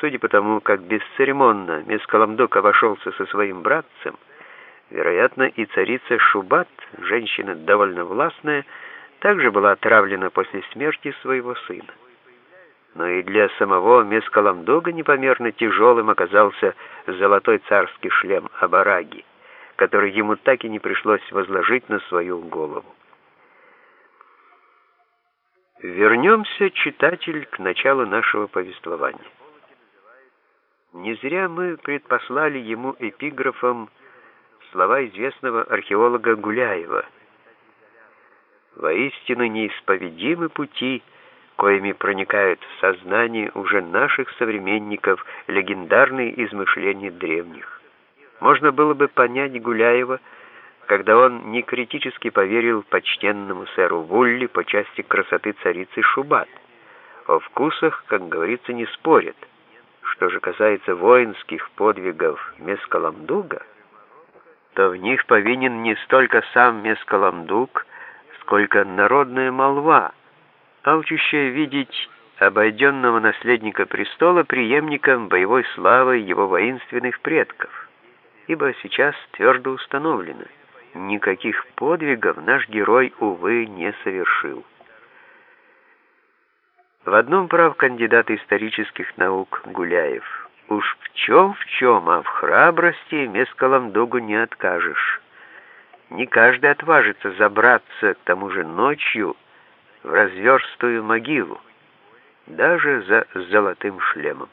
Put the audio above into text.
Судя по тому, как бесцеремонно Мескаламдук обошелся со своим братцем, вероятно, и царица Шубат, женщина довольно властная, также была отравлена после смерти своего сына. Но и для самого Мескаламдуга непомерно тяжелым оказался золотой царский шлем Абараги, который ему так и не пришлось возложить на свою голову. Вернемся, читатель, к началу нашего повествования. Не зря мы предпослали ему эпиграфом слова известного археолога Гуляева. «Воистину неисповедимы пути, коими проникают в сознание уже наших современников легендарные измышления древних». Можно было бы понять Гуляева, когда он не критически поверил почтенному сэру Вулли по части красоты царицы Шубат. О вкусах, как говорится, не спорят. Что же касается воинских подвигов Мескаламдуга, то в них повинен не столько сам Мескаламдуг, сколько народная молва, алчущая видеть обойденного наследника престола преемником боевой славы его воинственных предков. Ибо сейчас твердо установлено, никаких подвигов наш герой, увы, не совершил. В одном прав кандидат исторических наук Гуляев. Уж в чем в чем, а в храбрости Мескаламдугу не откажешь. Не каждый отважится забраться к тому же ночью в разверстую могилу, даже за золотым шлемом.